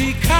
die